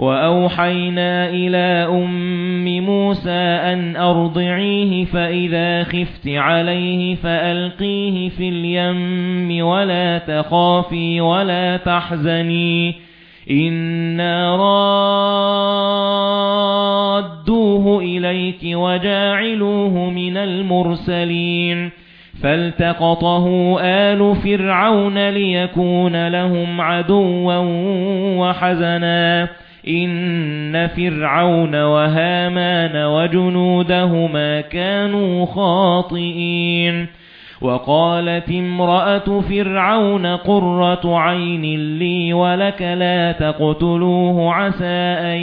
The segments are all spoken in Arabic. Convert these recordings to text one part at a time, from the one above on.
وَأَوْحَيْنَا إِلَى أُمِّ مُوسَى أَنْ أَرْضِعِيهِ فَإِذَا خِفْتِ عَلَيْهِ فَأَلْقِيهِ فِي الْيَمِّ وَلَا تَخَافِي وَلَا تَحْزَنِي إِنَّا رَادُّوهُ إِلَيْكِ وَجَاعِلُوهُ مِنَ الْمُرْسَلِينَ فَالْتَقَطَهُ آلُ فِرْعَوْنَ لِيَكُونَ لَهُمْ عَدُوًّا وَحَزَنًا إِنَّ فِرْعَوْنَ وَهَامَانَ وَجُنُودَهُمَا كَانُوا خَاطِئِينَ وَقَالَتِ امْرَأَتُ فِرْعَوْنَ قُرَّةُ عَيْنٍ لِّي وَلَكَ لَا تَقْتُلُوهُ عَسَىٰ أَن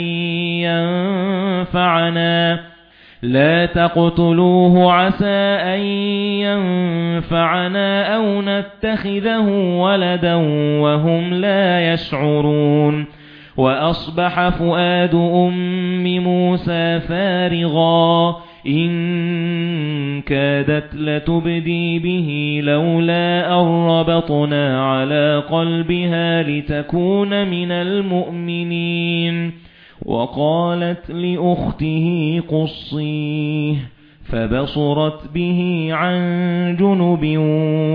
يَنفَعَنَا لا تقتلوه عسى أن ينفعنا أو نتخذه ولدا وهم لا يشعرون وَأَصْبَحَ فُؤَادُ أُمِّ مُوسَى فَارِغًا. إِن كَادَتْ لَتُبْدِي بِهِ لَوْلَا أَن رَّبَطْنَا عَلَى قَلْبِهَا لِتَكُونَ مِنَ الْمُؤْمِنِينَ. وَقَالَتْ لِأُخْتِهِ قُصِّيهِ فَبَصُرَتْ بِهِ عَن جُنُبٍ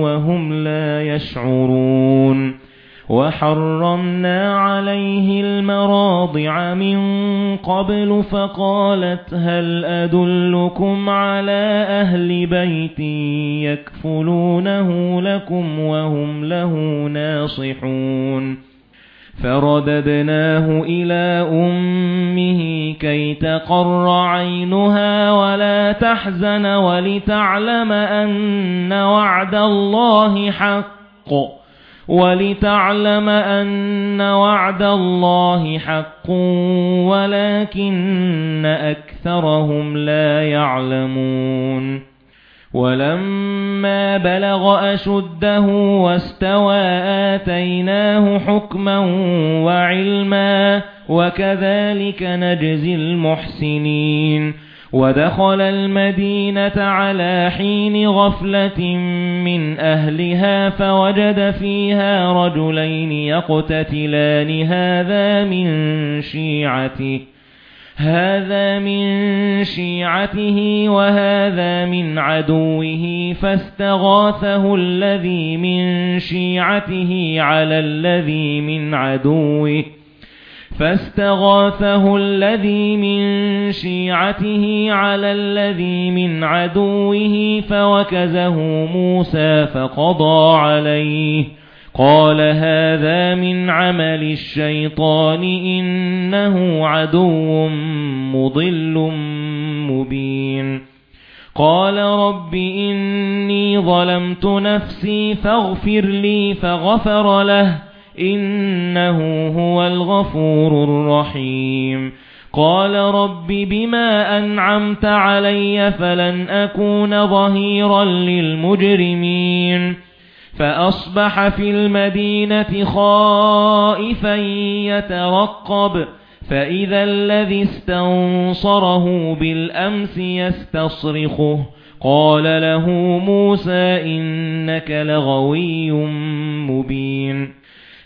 وَهُمْ لَا يَشْعُرُونَ. وَحَرَّمْنَا عَلَيْهِ الْمَرَاضِعَ مِنْ قَبْلُ فَقَالَتْ هَلْ أَدُلُّكُمْ عَلَى أَهْلِ بَيْتٍ يَكْفُلُونَهُ لَكُمْ وَهُمْ لَهُ نَاصِحُونَ فَرَدَدْنَاهُ إِلَى أُمِّهِ كَيْ تَقَرَّ عَيْنُهَا وَلَا تَحْزَنَ وَلِتَعْلَمَ أَنَّ وَعْدَ اللَّهِ حَقٌّ وَلِتَعْلَمَ أَنَّ وَعْدَ اللَّهِ حَقٌّ وَلَكِنَّ أَكْثَرَهُمْ لَا يَعْلَمُونَ. وَلَمَّا بَلَغَ أَشُدَّهُ وَاسْتَوَى آتَيْنَاهُ حُكْمًا وَعِلْمًا وَكَذَلِكَ نَجْزِي الْمُحْسِنِينَ. وَدَخَلَ الْمَدِينَةَ عَلَى حِينِ غَفْلَةٍ مِنْ أَهْلِهَا فَوَجَدَ فِيهَا رَجُلَيْنِ يَقْتَتِلَانِ. هَذَا مِنْ شِيعَتِهِ. هَذَا مِنْ شِيعَتِهِ وَهَذَا مِنْ عَدُوِّهِ. فَاسْتَغَاثَهُ الَّذِي مِنْ شِيعَتِهِ عَلَى الَّذِي مِنْ عَدُوِّهِ. فَاسْتَغَاثَهُ الَّذِي مِنْ شِيعَتِهِ عَلَى الَّذِي مِنْ عَدُوِّهِ فَوَكَزَهُ مُوسَى فَقَضَى عَلَيْهِ. قَالَ هَذَا مِنْ عَمَلِ الشَّيْطَانِ إِنَّهُ عَدُوٌّ مُضِلٌّ مُبِينٌ. قَالَ رَبِّ إِنِّي ظَلَمْتُ نَفْسِي فَاغْفِرْ لِي فَغَفَرَ لَهُ. إِنَّهُ هُوَ الْغَفُورُ الرَّحِيمُ. قَالَ رَبِّ بِمَا أَنْعَمْتَ عَلَيَّ فَلَنْ أَكُونَ ظَهِيرًا لِلْمُجْرِمِينَ. فَأَصْبَحَ فِي الْمَدِينَةِ خَائِفًا يَتَرَقَّبُ فَإِذَا الَّذِي اسْتَنصَرَهُ بِالْأَمْسِ يَسْتَصْرِخُهُ. قال له موسى إنك لغوي مبين.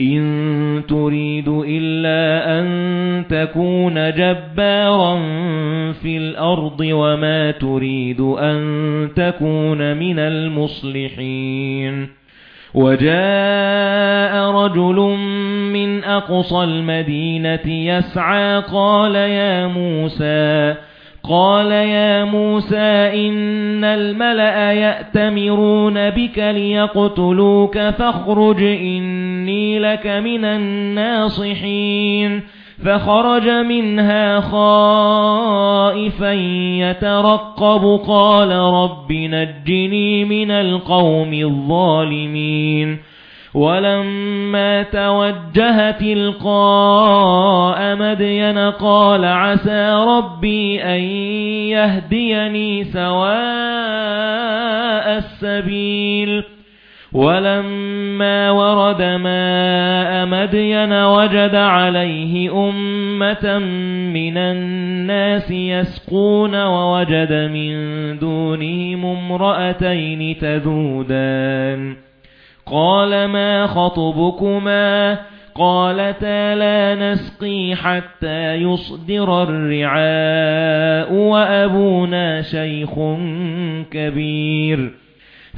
إن تريد إلا أن تكون جبارا في الأرض وما تريد أن تكون من المصلحين وَجَاءَ رَجُلٌ مِنْ أَقْصَى الْمَدِينَةِ يَسْعَى قَالَ يَا مُوسَى قَالَ يَا مُوسَى إِنَّ الْمَلَأَ يَأْتَمِرُونَ بِكَ لِيَقْتُلُوكَ فَاخْرُجْ إِنِّي لَكَ مِنَ النَّاصِحِينَ فَخَرَجَ مِنْهَا خَائِفًا يَتَرَقَّبُ قَالَ رَبِّ نَجِّنِي مِنَ الْقَوْمِ الظَّالِمِينَ وَلَمَّا تَوَجَّهَ تِلْقَاءَ مَدْيَنَ قَالَ عَسَى رَبِّي أَن يَهْدِيَنِي سَوَاءَ السَّبِيلِ وَلَمَّا وَرَدَ مَاءَ مَدْيَنَ وَجَدَ عَلَيْهِ أُمَّةً مِنَ النَّاسِ يَسْقُونَ وَوَجَدَ مِن دُونِهِمْ امْرَأَتَيْنِ تَذُودَانِ. قَالَ مَا خَطْبُكُمَا؟ قَالَتَا لَا نَسْقِي حَتَّى يُصْدِرَ الرِّعَاءُ وَأَبُونَا شَيْخٌ كَبِيرٌ.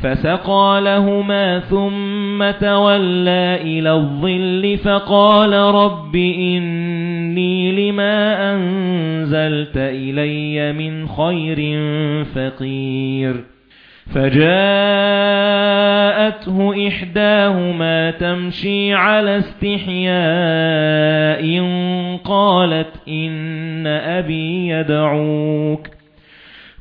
فَسَقَى لَهُمَا ثُمَّ تَوَلَّى إِلَى الظِّلِّ فَقَالَ رَبِّ إِنِّي لِمَا أَنزَلْتَ إِلَيَّ مِنْ خَيْرٍ فَقِيرٌ فَجَاءَتْهُ إِحْدَاهُمَا تَمْشِي عَلَى اسْتِحْيَاءٍ قَالَتْ إِنَّ أَبِي يَدْعُوكَ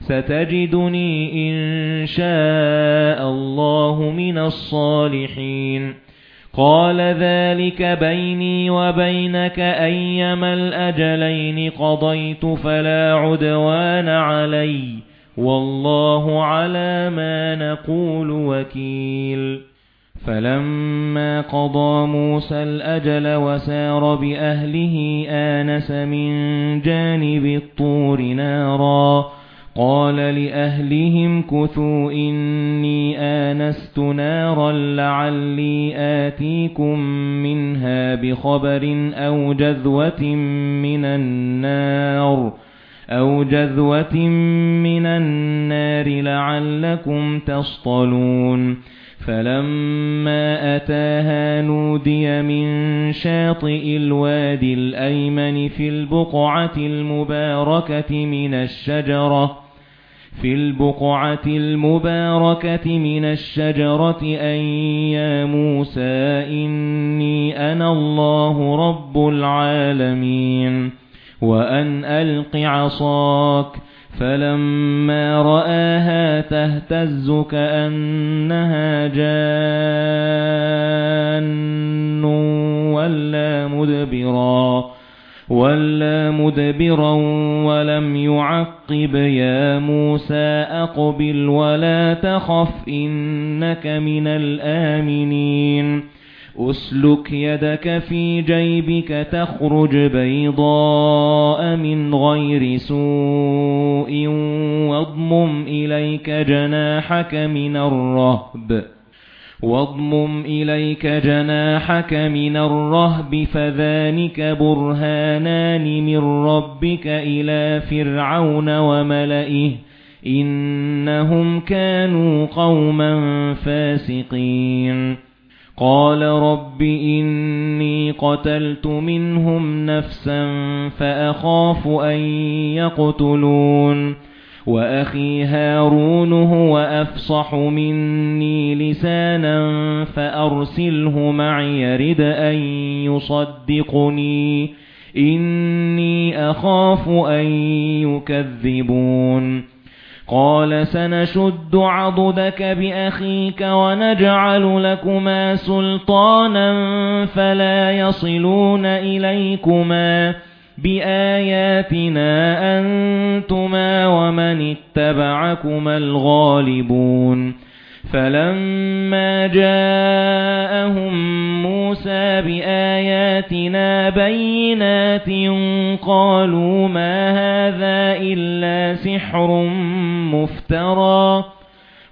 سَتَجِدُنِي إِن شَاءَ اللَّهُ مِنَ الصَّالِحِينَ. قَالَ ذَلِكَ بَيْنِي وَبَيْنَكَ أَيَّمَا الْأَجَلَيْنِ قَضَيْتُ فَلَا عُدْوَانَ عَلَيَّ وَاللَّهُ عَلَى مَا نَقُولُ وَكِيلٌ. فَلَمَّا قَضَى مُوسَى الْأَجَلَ وَسَارَ بِأَهْلِهِ آنَسَ مِن جَانِبِ الطُّورِ نَارًا قَالَ لِأَهْلِهِ امْكُثُوا إِنِّي آنَسْتُ نَارًا لَعَلِّي آتِيكُم مِنْهَا بِخَبَرٍ أَوْ جَذْوَةٍ مِنَ النَّارِ أَوْ جَذْوَةٍ مِنَ النَّارِ لَعَلَّكُمْ تَصْطَلُونَ فَلَمَّا أَتَاهَا نُودِيَ مِن شَاطِئِ الْوَادِ الْأَيْمَنِ فِي الْبُقْعَةِ الْمُبَارَكَةِ مِنَ الشَّجَرَةِ فِي الْبُقْعَةِ الْمُبَارَكَةِ مِنَ الشَّجَرَةِ أَن يَا مُوسَى إِنِّي أَنَا اللَّهُ رَبُّ الْعَالَمِينَ وَأَنْ أَلْقِ عَصَاكَ فَلَمَّا رَآهَا تَهْتَزُّ كَأَنَّهَا جَانٌّ وَلَّى مُدْبِرًا وَلَّى مُدْبِرًا وَلَمْ يُعَقِّبْ يَا مُوسَى أَقْبِلْ وَلَا تَخَفْ إِنَّكَ مِنَ الْآمِنِينَ أسلك يدك في جيبك تخرج بيضاء من غير سوء واضمم إليك جناحك من الرهب واضمم إليك جناحك من الرهب فذلك برهانان من ربك إلى فرعون وملئه إنهم كانوا قوما فاسقين. قال رب إني قتلت منهم نفسا فأخاف أن يقتلون. وأخي هارون هو أفصح مني لسانا فأرسله معي يرد أن يصدقني. إني أخاف أن يكذبون. قال سنشد عضدك بأخيك ونجعل لكما سلطانا فلا يصلون إليكما. بآياتنا أنتما ومن اتبعكما الغالبون فَلَمَّا جَاءَهُم مُوسَى بِآيَاتِنَا بَيِّنَاتٍ قَالُوا مَا هَذَا إِلَّا سِحْرٌ مُفْتَرًى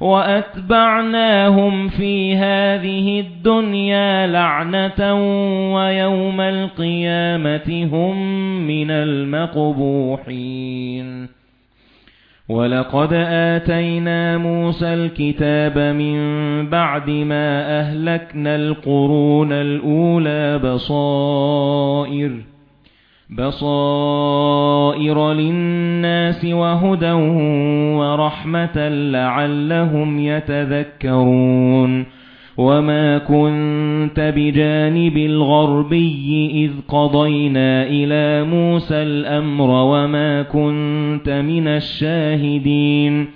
وَأَتْبَعْنَاهُمْ فِي هَذِهِ الدُّنْيَا لَعْنَةً وَيَوْمَ الْقِيَامَةِ هُمْ مِنَ الْمَقْبُوحِينَ. وَلَقَدْ آتَيْنَا مُوسَى الْكِتَابَ مِنْ بَعْدِ مَا أَهْلَكْنَا الْقُرُونَ الْأُولَى بَصَائِرَ بَصَائِرَ لِلنَّاسِ وَهُدًى وَرَحْمَةً لَعَلَّهُمْ يَتَذَكَّرُونَ وَمَا كُنْتَ بِجَانِبِ الْغَرْبِيِّ إِذْ قَضَيْنَا إِلَى مُوسَى الْأَمْرَ وَمَا كُنْتَ مِنَ الشَّاهِدِينَ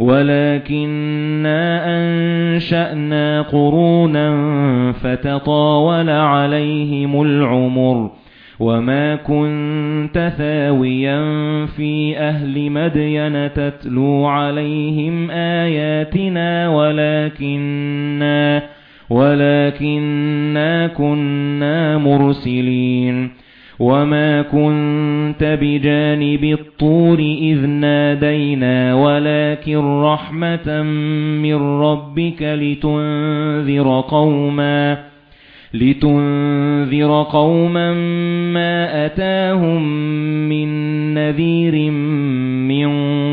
وَلَكِنَّا أَنشَأْنَا قُرُونًا فَتَطَاوَلَ عَلَيْهِمُ الْعُمُرُ وَمَا كُنْتَ ثَاوِيًا فِي أَهْلِ مَدْيَنَ تَتْلُو عَلَيْهِمْ آيَاتِنَا وَلَكِنَّا وَلَكِنَّا كُنَّا مُرْسِلِينَ وَمَا كُنْتَ بِجَانِبِ الطُّورِ إِذْ نَادَيْنَا وَلَكِنْ رَحْمَةً مِنْ رَبِّكَ لِتُنْذِرَ قَوْمًا لِتُنذِرَ قَوْمًا مَا أَتَاهُم مِّن نَّذِيرٍ مِّن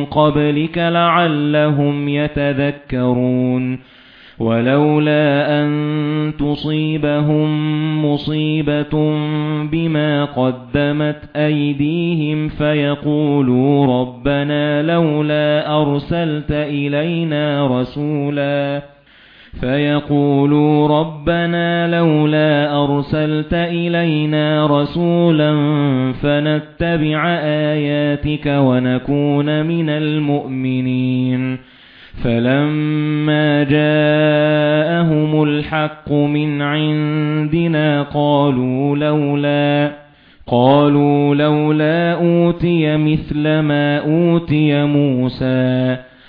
قَبْلِكَ لَعَلَّهُمْ يَتَذَكَّرُونَ. وَلَوْلَا أَن تُصِيبَهُم مُّصِيبَةٌ بِمَا قَدَّمَتْ أَيْدِيهِمْ فَيَقُولُوا رَبَّنَا لَوْلَا أَرْسَلْتَ إِلَيْنَا رَسُولًا. فَيَقُولُوا رَبَّنَا لَوْلَا أَرْسَلْتَ إِلَيْنَا رَسُولًا فَنَتَّبِعَ آيَاتِكَ وَنَكُونَ مِنَ الْمُؤْمِنِينَ. فَلَمَّا جَاءَهُمُ الْحَقُّ مِنْ عِندِنَا قَالُوا لَوْلَا قَالُوا لَوْلَا أُوتِيَ مِثْلَ مَا أُوتِيَ مُوسَى.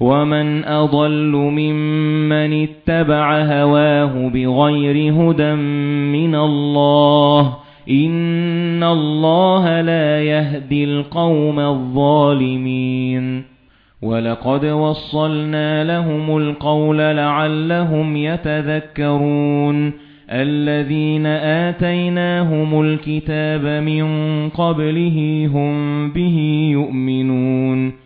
وَمَنْ أَضَلُّ مِمَّنِ اتَّبَعَ هَوَاهُ بِغَيْرِ هُدًى مِنَ اللَّهِ إِنَّ اللَّهَ لَا يَهْدِي الْقَوْمَ الظَّالِمِينَ وَلَقَدْ وَصَّلْنَا لَهُمُ الْقَوْلَ لَعَلَّهُمْ يَتَذَكَّرُونَ الَّذِينَ آتَيْنَاهُمُ الْكِتَابَ مِنْ قَبْلِهِ هُمْ بِهِ يُؤْمِنُونَ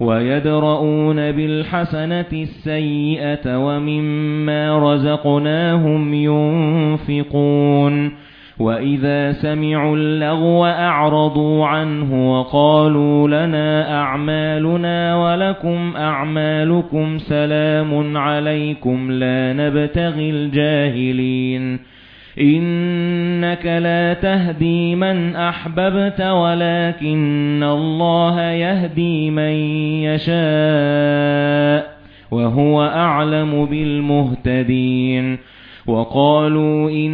وَيَدْرَؤُونَ بِالْحَسَنَةِ السَّيِّئَةَ وَمِمَّا رَزَقْنَاهُمْ يُنْفِقُونَ وَإِذَا سَمِعُوا اللَّغْوَ أَعْرَضُوا عَنْهُ وَقَالُوا لَنَا أَعْمَالُنَا وَلَكُمْ أَعْمَالُكُمْ سَلَامٌ عَلَيْكُمْ لَا نَبْتَغِي الْجَاهِلِينَ إِنَّكَ لَا تَهْدِي مَنْ أَحْبَبْتَ وَلَكِنَّ اللَّهَ يَهْدِي مَن يَشَاءُ وَهُوَ أَعْلَمُ بِالْمُهْتَدِينَ وَقَالُوا إِن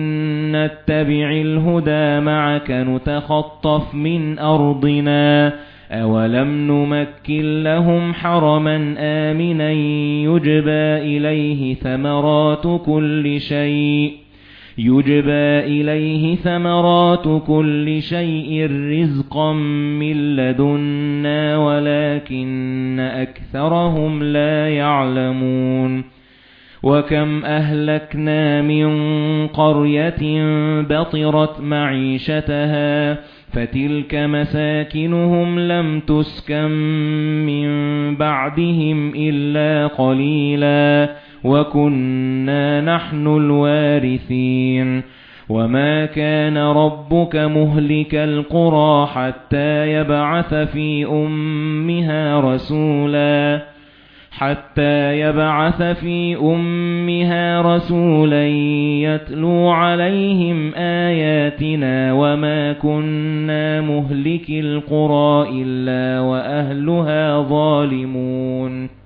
نَّتَّبِعِ الْهُدَى مَعَكَ نُتَخَطَّفْ مِنْ أَرْضِنَا أَوَلَمْ نُمَكِّن لَّهُمْ حَرَمًا آمِنًا يُجْبَى إِلَيْهِ ثَمَرَاتُ كُلِّ شَيْءٍ يُجْبَى إِلَيْهِ ثَمَرَاتُ كُلِّ شَيْءٍ رِزْقًا مِنْ لَدُنَّا وَلَكِنَّ أَكْثَرَهُمْ لَا يَعْلَمُونَ وَكَمْ أَهْلَكْنَا مِنْ قَرْيَةٍ بَطِرَتْ مَعِيشَتَهَا فَتِلْكَ مَسَاكِنُهُمْ لَمْ تُسْكَنْ مِنْ بَعْدِهِمْ إِلَّا قَلِيلًا وَكُنَّا نَحْنُ الْوَارِثِينَ وَمَا كَانَ رَبُّكَ مُهْلِكَ الْقُرَى حَتَّى يَبْعَثَ فِي أُمِّهَا رَسُولًا حَتَّى يَبْعَثَ فِي أُمِّهَا رَسُولًا يَتْلُو عَلَيْهِمْ آيَاتِنَا وَمَا كُنَّا مُهْلِكِي الْقُرَى إِلَّا وَأَهْلُهَا ظَالِمُونَ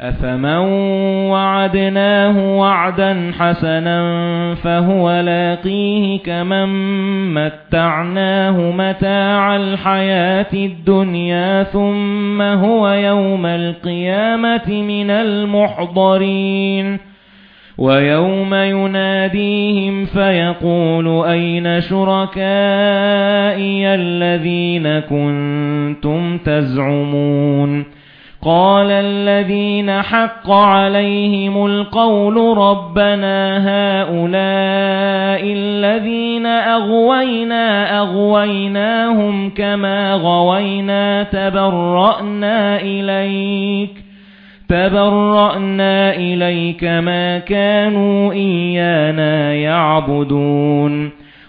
أَفَمَن وَعَدْنَاهُ وَعْدًا حَسَنًا فَهُوَ لَاقِيهِ كَمَن مَّتَّعْنَاهُ مَتَاعَ الْحَيَاةِ الدُّنْيَا ثُمَّ هُوَ يَوْمَ الْقِيَامَةِ مِنَ الْمُحْضَرِينَ وَيَوْمَ يُنَادِيهِمْ فَيَقُولُ أَيْنَ شُرَكَائِيَ الَّذِينَ كُنتُمْ تَزْعُمُونَ قَالَ الَّذِينَ حَقَّ عَلَيْهِمُ الْقَوْلُ رَبَّنَا هَؤُلَاءِ الَّذِينَ أَغْوَيْنَا أَغْوَيْنَاهُمْ كَمَا غَوَيْنَا تَبَرَّأْنَا إِلَيْكَ تَبَرَّأْنَا إِلَيْكَ مَا كَانُوا إِيَّانَا يَعْبُدُونَ.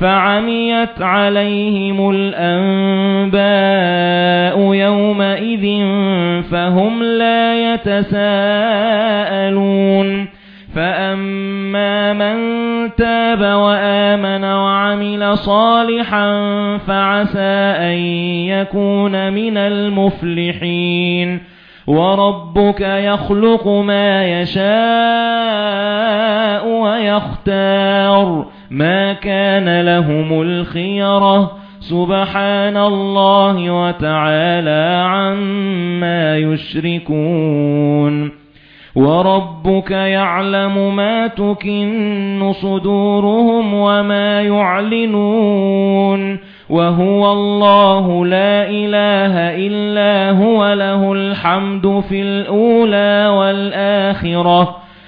فَعَمِيَتْ عَلَيْهِمُ الْأَنبَاءُ يَوْمَئِذٍ فَهُمْ لَا يَتَسَاءَلُونَ. فَأَمَّا مَن تَابَ وَآمَنَ وَعَمِلَ صَالِحًا فَعَسَى أَن يَكُونَ مِنَ الْمُفْلِحِينَ. وَرَبُّكَ يَخْلُقُ مَا يَشَاءُ وَيَخْتَارُ. مَا كَانَ لَهُمُ الْخِيَرَةُ سُبْحَانَ اللَّهِ وَتَعَالَى عَمَّا يُشْرِكُونَ وَرَبُّكَ يَعْلَمُ مَا تُكِنُّ صُدُورُهُمْ وَمَا يُعْلِنُونَ وَهُوَ اللَّهُ لَا إِلَٰهَ إِلَّا هُوَ لَهُ الْحَمْدُ فِي الْأُولَى وَالْآخِرَةِ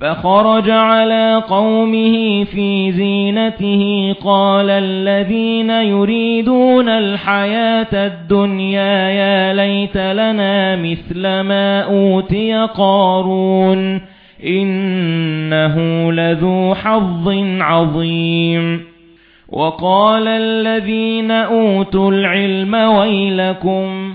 فَخَرَجَ عَلَى قَوْمِهِ فِي زِينَتِهِ قَالَ الَّذِينَ يُرِيدُونَ الْحَيَاةَ الدُّنْيَا يَا لَيْتَ لَنَا مِثْلَ مَا أُوتِيَ قَارُونُ إِنَّهُ لَذُو حَظٍّ عَظِيمٍ. وَقَالَ الَّذِينَ أُوتُوا الْعِلْمَ وَيْلَكُمْ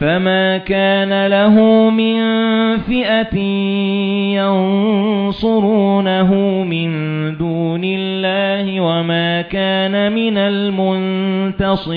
فَمَا كَانَ لَهُ مِنْ فِئَةٍ يَنصُرُونَهُ مِنْ دُونِ اللَّهِ وَمَا كَانَ مِنَ الْمُنْتَصِرِينَ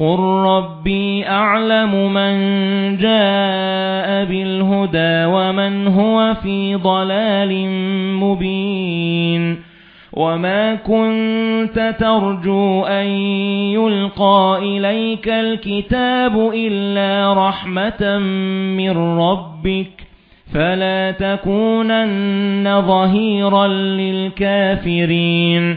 قُل رَّبِّي أَعْلَمُ مَن جَاءَ بِالْهُدَى وَمَن هُوَ فِي ضَلَالٍ مُبِينٍ وَمَا كُنتَ تَرْجُو أَن يُلْقَى إِلَيْكَ الْكِتَابُ إِلَّا رَحْمَةً مِّن رَّبِّكَ فَلَا تَكُونَنَّ ظَهِيرًا لِّلْكَافِرِينَ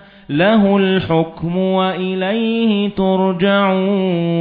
لَهُ الْحُكْمُ وَإِلَيْهِ تُرْجَعُونَ.